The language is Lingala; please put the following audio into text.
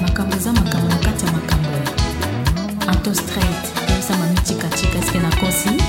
makambo eza makambo na kati ya makambo antostrate oyosama mitikatika eske nakosi